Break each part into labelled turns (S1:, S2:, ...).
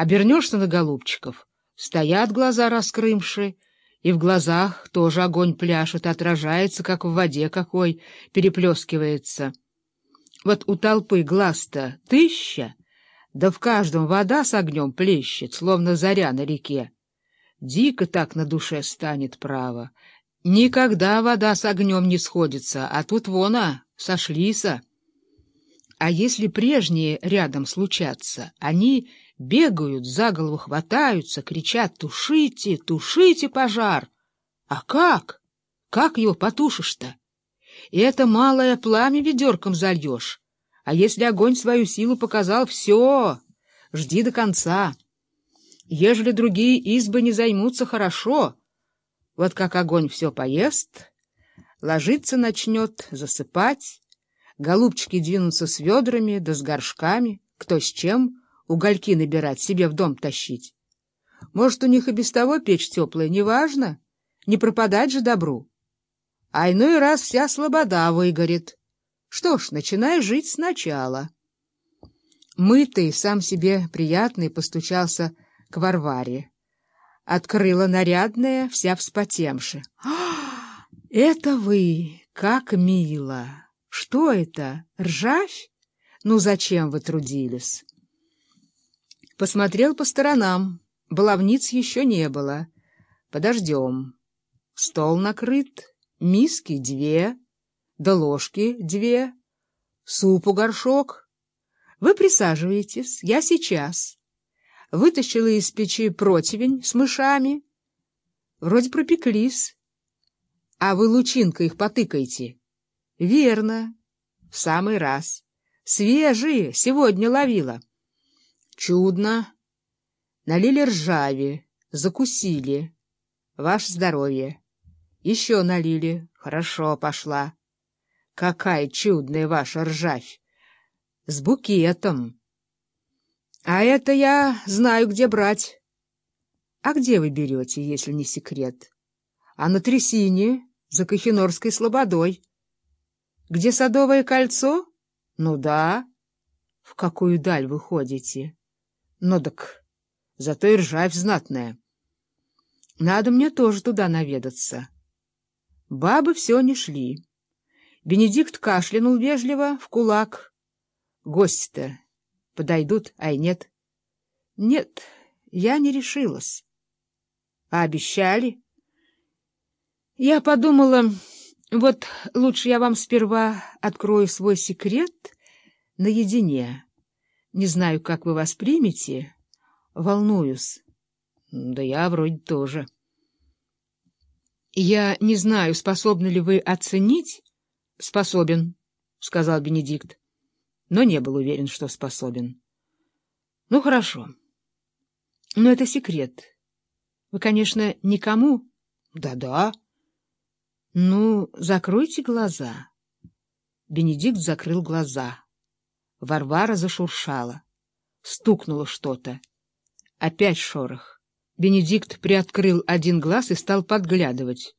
S1: Обернешься на голубчиков, стоят глаза раскрымши, и в глазах тоже огонь пляшет, отражается, как в воде какой, переплескивается. Вот у толпы глаз-то тысяча, да в каждом вода с огнем плещет, словно заря на реке. Дико так на душе станет право. Никогда вода с огнем не сходится, а тут вон, а, сошлися. А если прежние рядом случатся, они бегают, за голову хватаются, кричат «Тушите! Тушите пожар!» А как? Как его потушишь-то? И это малое пламя ведерком зальешь. А если огонь свою силу показал, все, жди до конца. Ежели другие избы не займутся, хорошо. Вот как огонь все поест, ложиться начнет, засыпать, голубчики двинутся с ведрами да с горшками, кто с чем, угольки набирать, себе в дом тащить. Может, у них и без того печь теплая, неважно, не пропадать же добру. А иной раз вся слобода выгорит. Что ж, начинай жить сначала. Мытый, сам себе приятный, постучался к Варваре. Открыла нарядная, вся вспотемши. «А, — Это вы! Как мило! Что это? Ржавь? Ну, зачем вы трудились? Посмотрел по сторонам. Баловниц еще не было. Подождем. Стол накрыт, миски две, да ложки две, супу горшок. Вы присаживаетесь, я сейчас вытащила из печи противень с мышами. Вроде пропеклись. А вы лучинкой их потыкаете. Верно. В самый раз. Свежие, сегодня ловила. Чудно. Налили ржави, закусили. Ваше здоровье. Еще налили. Хорошо пошла. Какая чудная ваша ржавь. С букетом. А это я знаю, где брать. А где вы берете, если не секрет? А на трясине, за Кахинорской слободой. Где Садовое кольцо? Ну да. В какую даль вы ходите? Ну так, зато и ржавь знатная. Надо мне тоже туда наведаться. Бабы все не шли. Бенедикт кашлянул вежливо в кулак. Гости-то Подойдут, ай нет. Нет, я не решилась. А обещали? Я подумала, вот лучше я вам сперва открою свой секрет наедине. Не знаю, как вы воспримете. Волнуюсь. Да я вроде тоже. Я не знаю, способны ли вы оценить. Способен, — сказал Бенедикт но не был уверен, что способен. Ну, хорошо. Но это секрет. Вы, конечно, никому? Да-да. Ну, закройте глаза. Бенедикт закрыл глаза. Варвара зашуршала. Стукнуло что-то. Опять шорох. Бенедикт приоткрыл один глаз и стал подглядывать.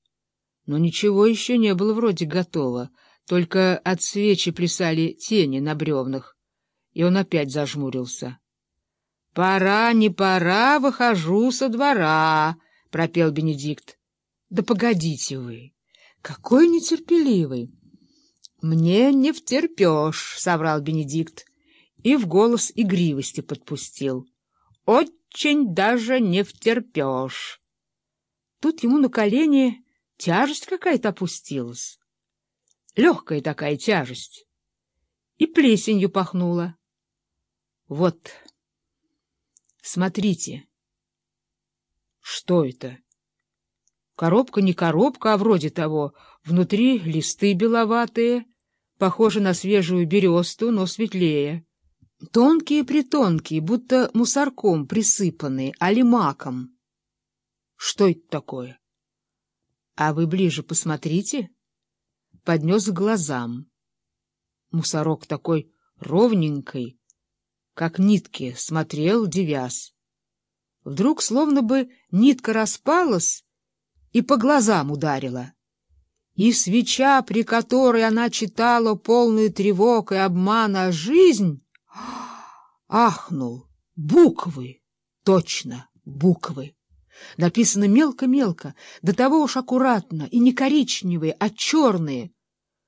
S1: Но ничего еще не было вроде готово. Только от свечи плясали тени на бревнах, и он опять зажмурился. — Пора, не пора, выхожу со двора, — пропел Бенедикт. — Да погодите вы, какой нетерпеливый! — Мне не втерпешь, — соврал Бенедикт, и в голос игривости подпустил. — Очень даже не втерпешь. Тут ему на колени тяжесть какая-то опустилась легкая такая тяжесть, и плесенью пахнула. Вот, смотрите. Что это? Коробка не коробка, а вроде того. Внутри листы беловатые, похожи на свежую бересту, но светлее. Тонкие-притонкие, будто мусорком присыпанные, али маком. Что это такое? А вы ближе посмотрите поднес к глазам. Мусорок такой ровненький, как нитки, смотрел, девяз. Вдруг словно бы нитка распалась и по глазам ударила. И свеча, при которой она читала полную тревог и обмана жизнь, ахнул, буквы, Точно, буквы. Написано мелко-мелко, до того уж аккуратно, и не коричневые, а черные —